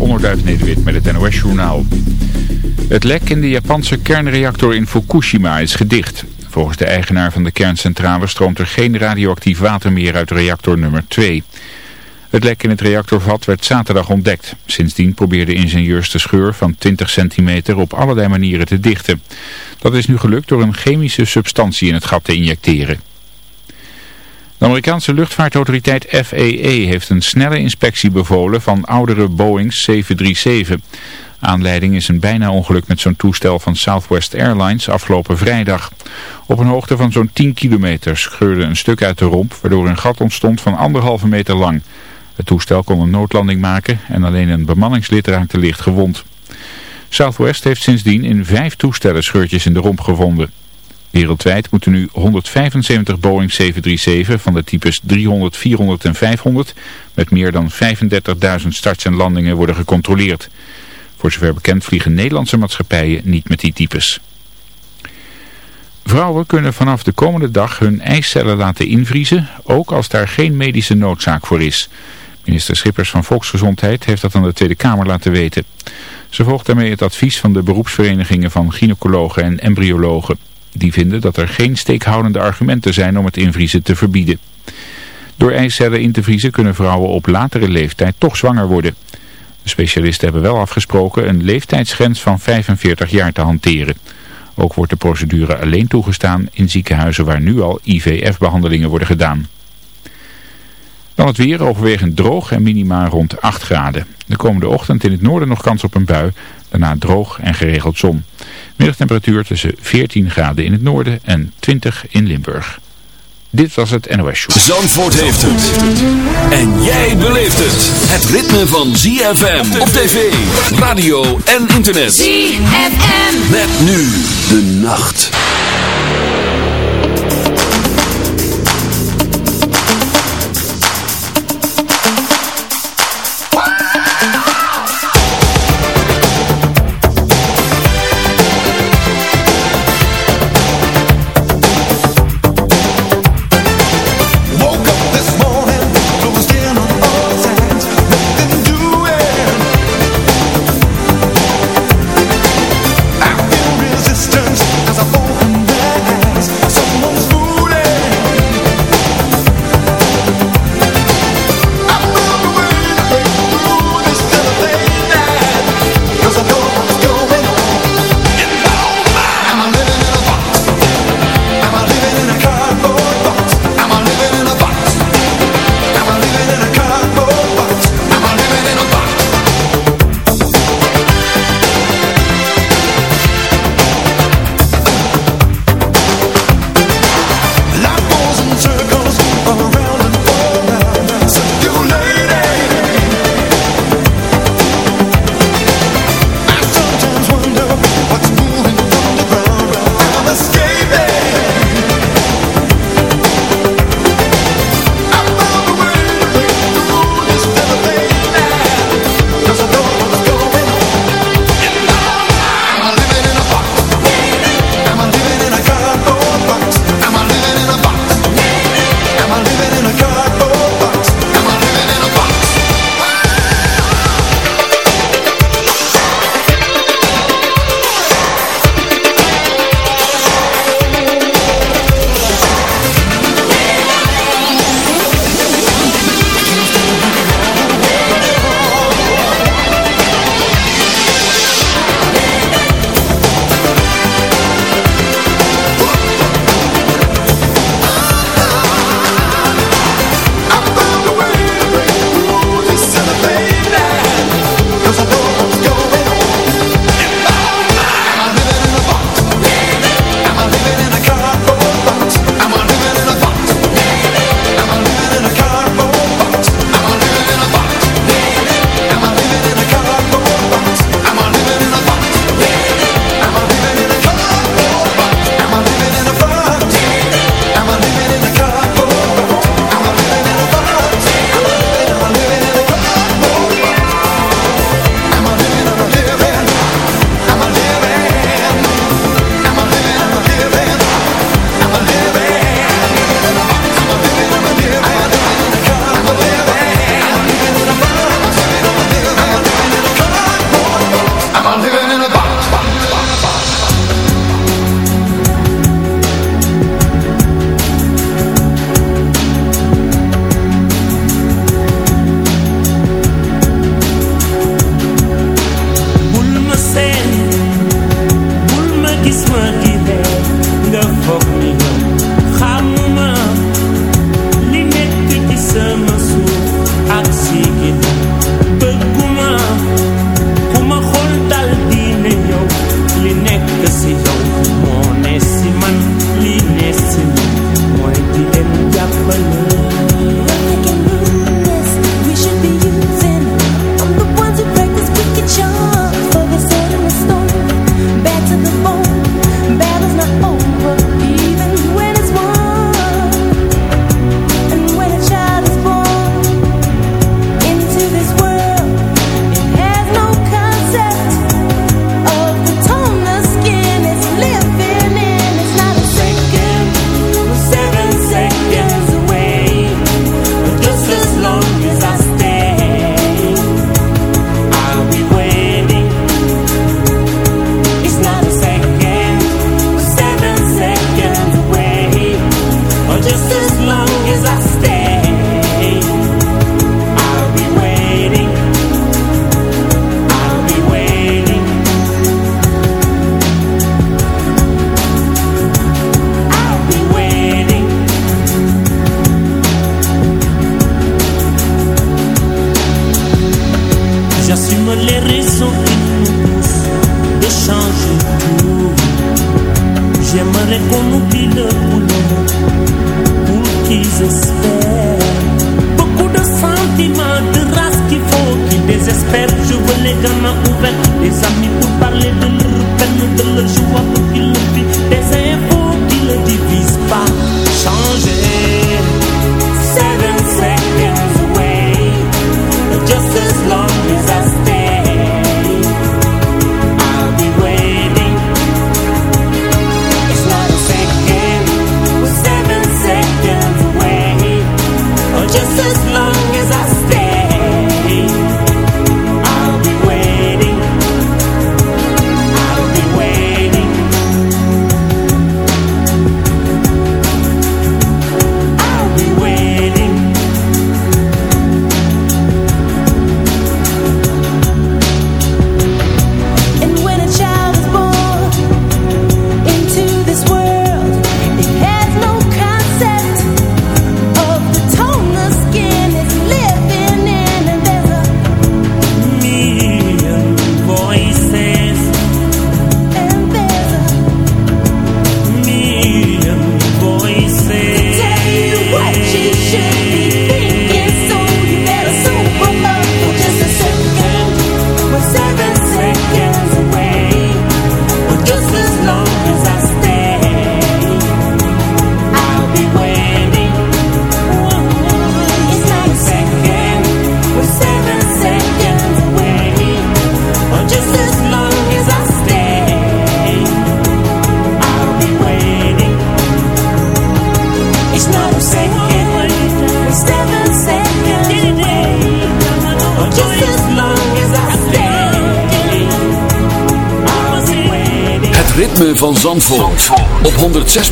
Onderduif Nederwit met het NOS Journaal. Het lek in de Japanse kernreactor in Fukushima is gedicht. Volgens de eigenaar van de kerncentrale stroomt er geen radioactief water meer uit reactor nummer 2. Het lek in het reactorvat werd zaterdag ontdekt. Sindsdien probeerden ingenieurs de scheur van 20 centimeter op allerlei manieren te dichten. Dat is nu gelukt door een chemische substantie in het gat te injecteren. De Amerikaanse luchtvaartautoriteit FAA heeft een snelle inspectie bevolen van oudere Boeing 737. Aanleiding is een bijna ongeluk met zo'n toestel van Southwest Airlines afgelopen vrijdag. Op een hoogte van zo'n 10 kilometer scheurde een stuk uit de romp, waardoor een gat ontstond van anderhalve meter lang. Het toestel kon een noodlanding maken en alleen een bemanningslid raakte licht gewond. Southwest heeft sindsdien in vijf toestellen scheurtjes in de romp gevonden. Wereldwijd moeten nu 175 Boeing 737 van de types 300, 400 en 500 met meer dan 35.000 starts en landingen worden gecontroleerd. Voor zover bekend vliegen Nederlandse maatschappijen niet met die types. Vrouwen kunnen vanaf de komende dag hun eicellen laten invriezen, ook als daar geen medische noodzaak voor is. Minister Schippers van Volksgezondheid heeft dat aan de Tweede Kamer laten weten. Ze volgt daarmee het advies van de beroepsverenigingen van gynaecologen en embryologen. Die vinden dat er geen steekhoudende argumenten zijn om het invriezen te verbieden. Door eicellen in te vriezen kunnen vrouwen op latere leeftijd toch zwanger worden. De specialisten hebben wel afgesproken een leeftijdsgrens van 45 jaar te hanteren. Ook wordt de procedure alleen toegestaan in ziekenhuizen waar nu al IVF-behandelingen worden gedaan. Dan het weer overwegend droog en minima rond 8 graden. De komende ochtend in het noorden nog kans op een bui. Daarna droog en geregeld zon. Middagtemperatuur tussen 14 graden in het noorden en 20 in Limburg. Dit was het NOS Show. Zandvoort heeft het. En jij beleeft het. Het ritme van ZFM op tv, radio en internet. ZFM. Met nu de nacht.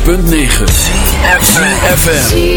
106.9 FM.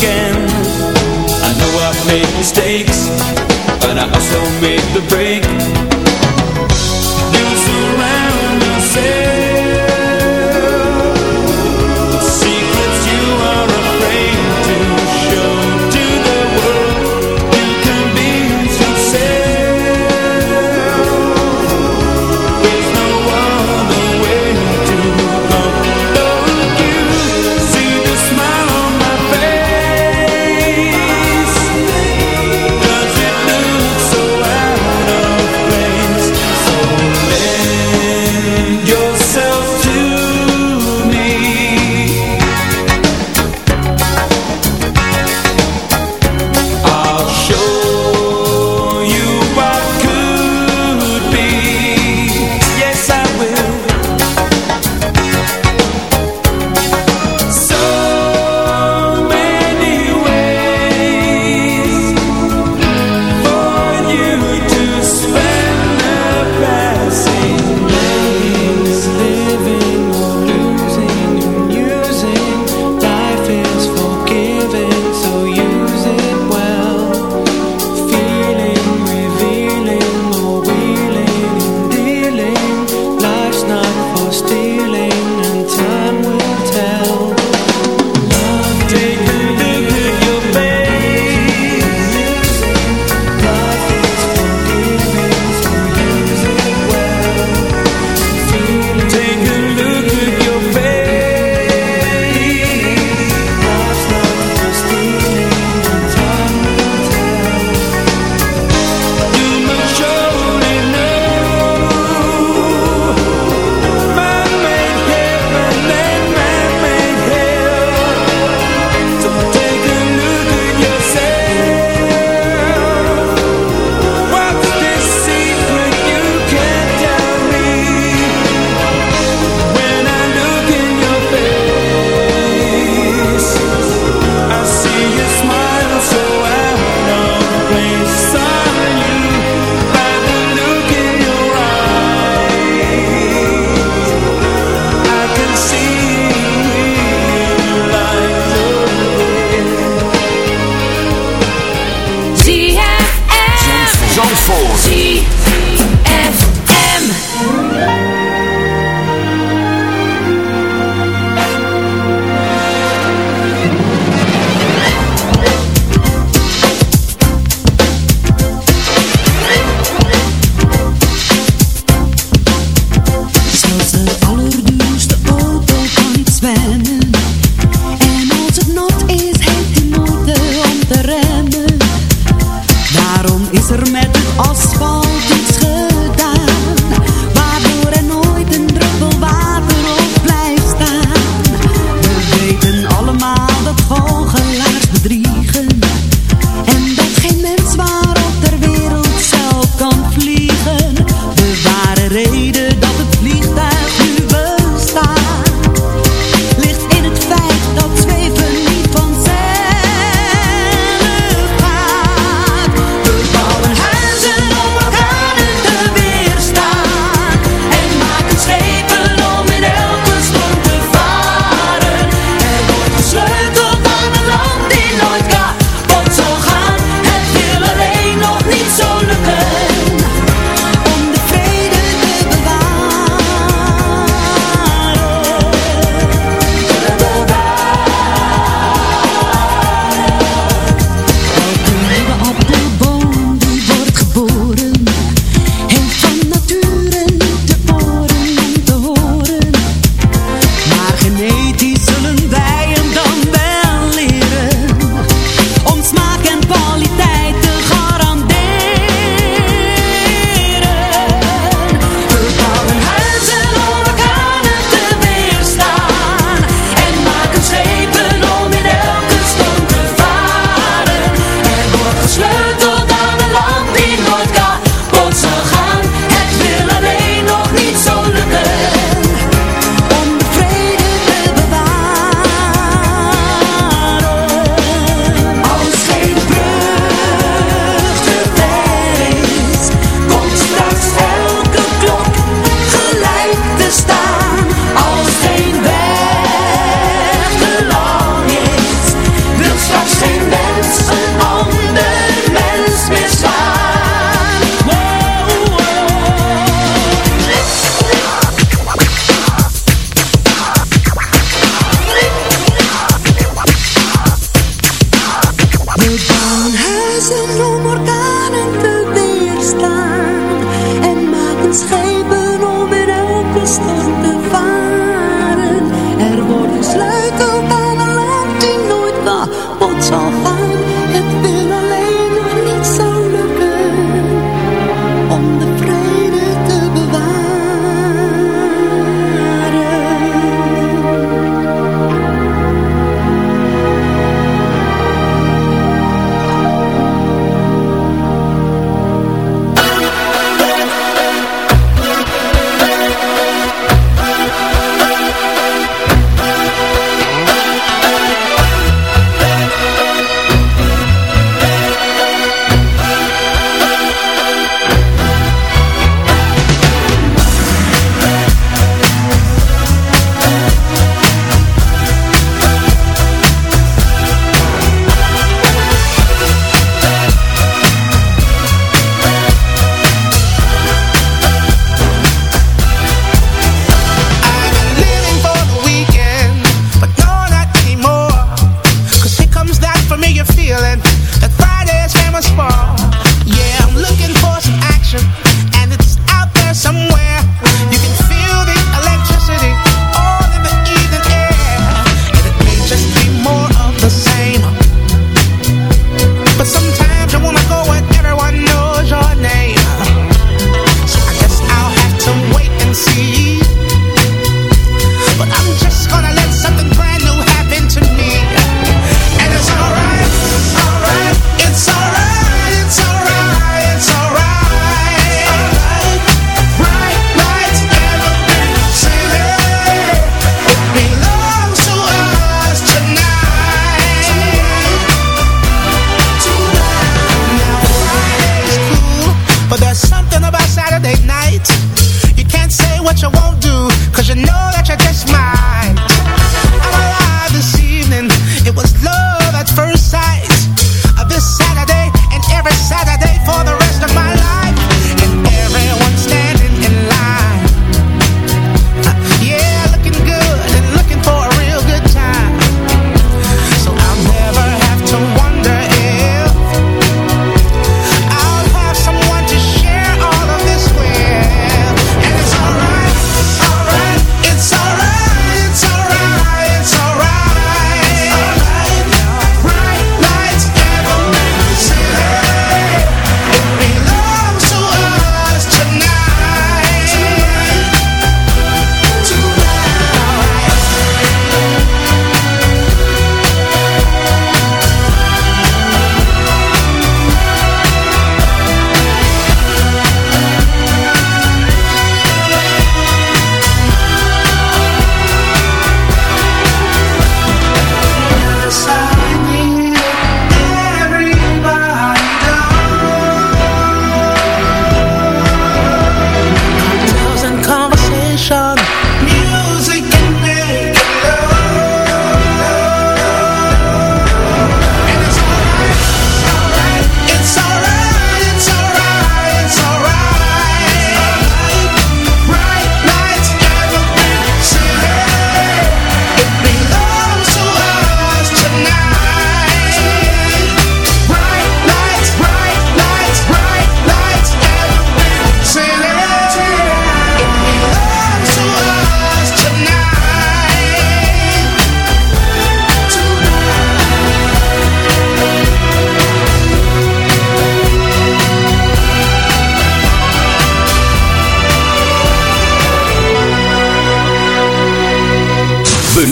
weekend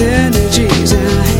synergies. I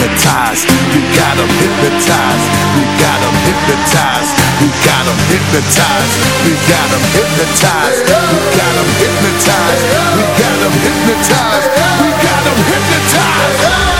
hypnotized. You got them hypnotized. We got them hypnotized. We got them hypnotized. We got them hypnotized. We got them hypnotized. We got them hypnotized. We got them hypnotized.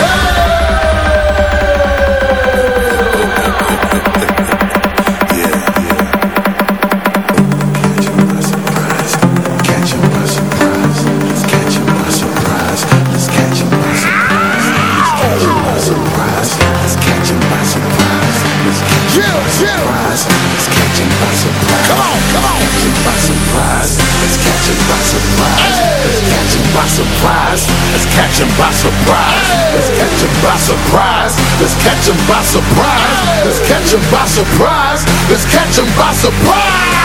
Let's catch 'em by surprise. Let's catch 'em by surprise. Let's catch 'em by surprise.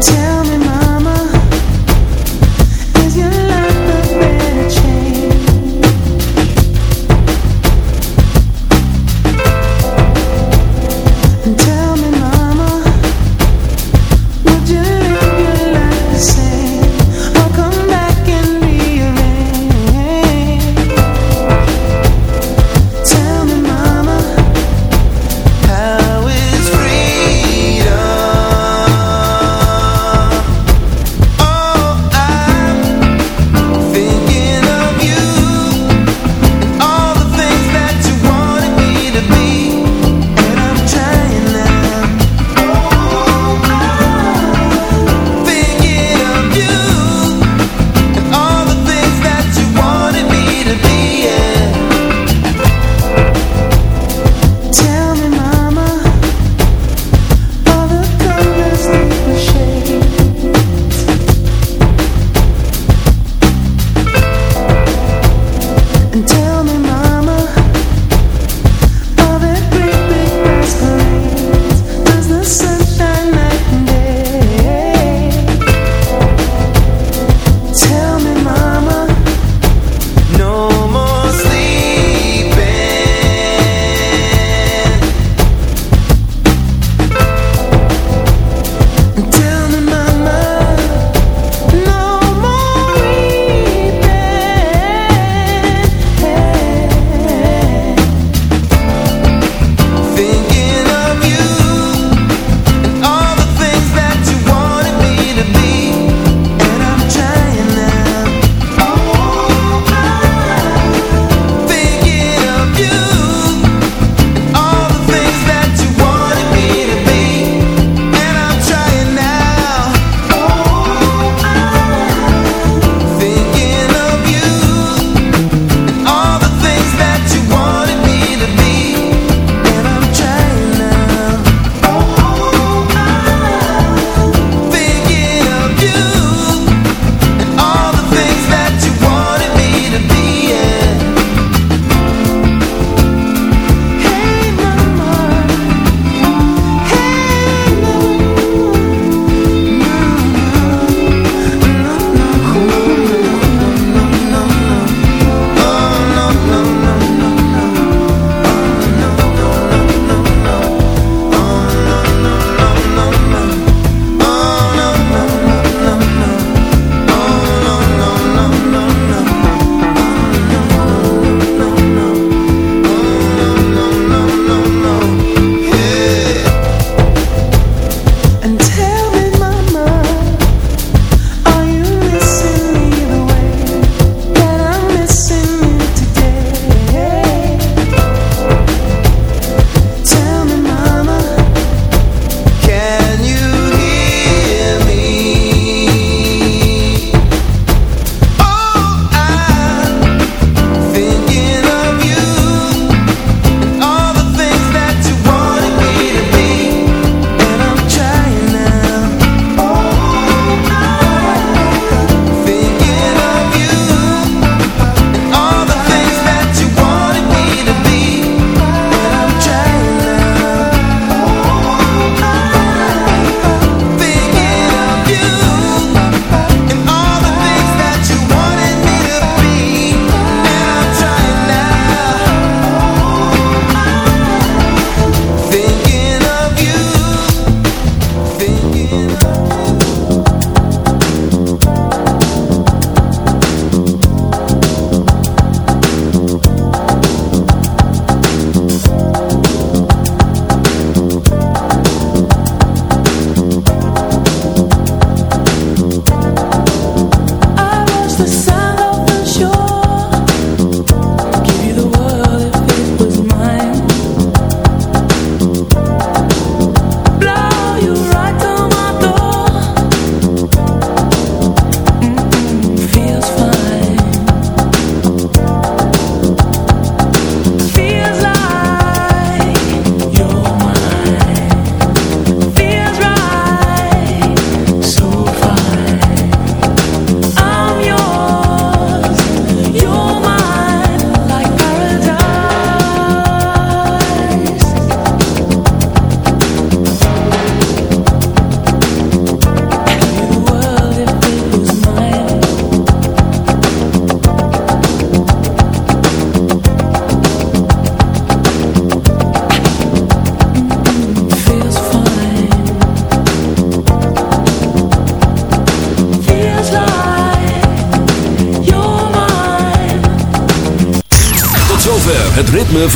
Tell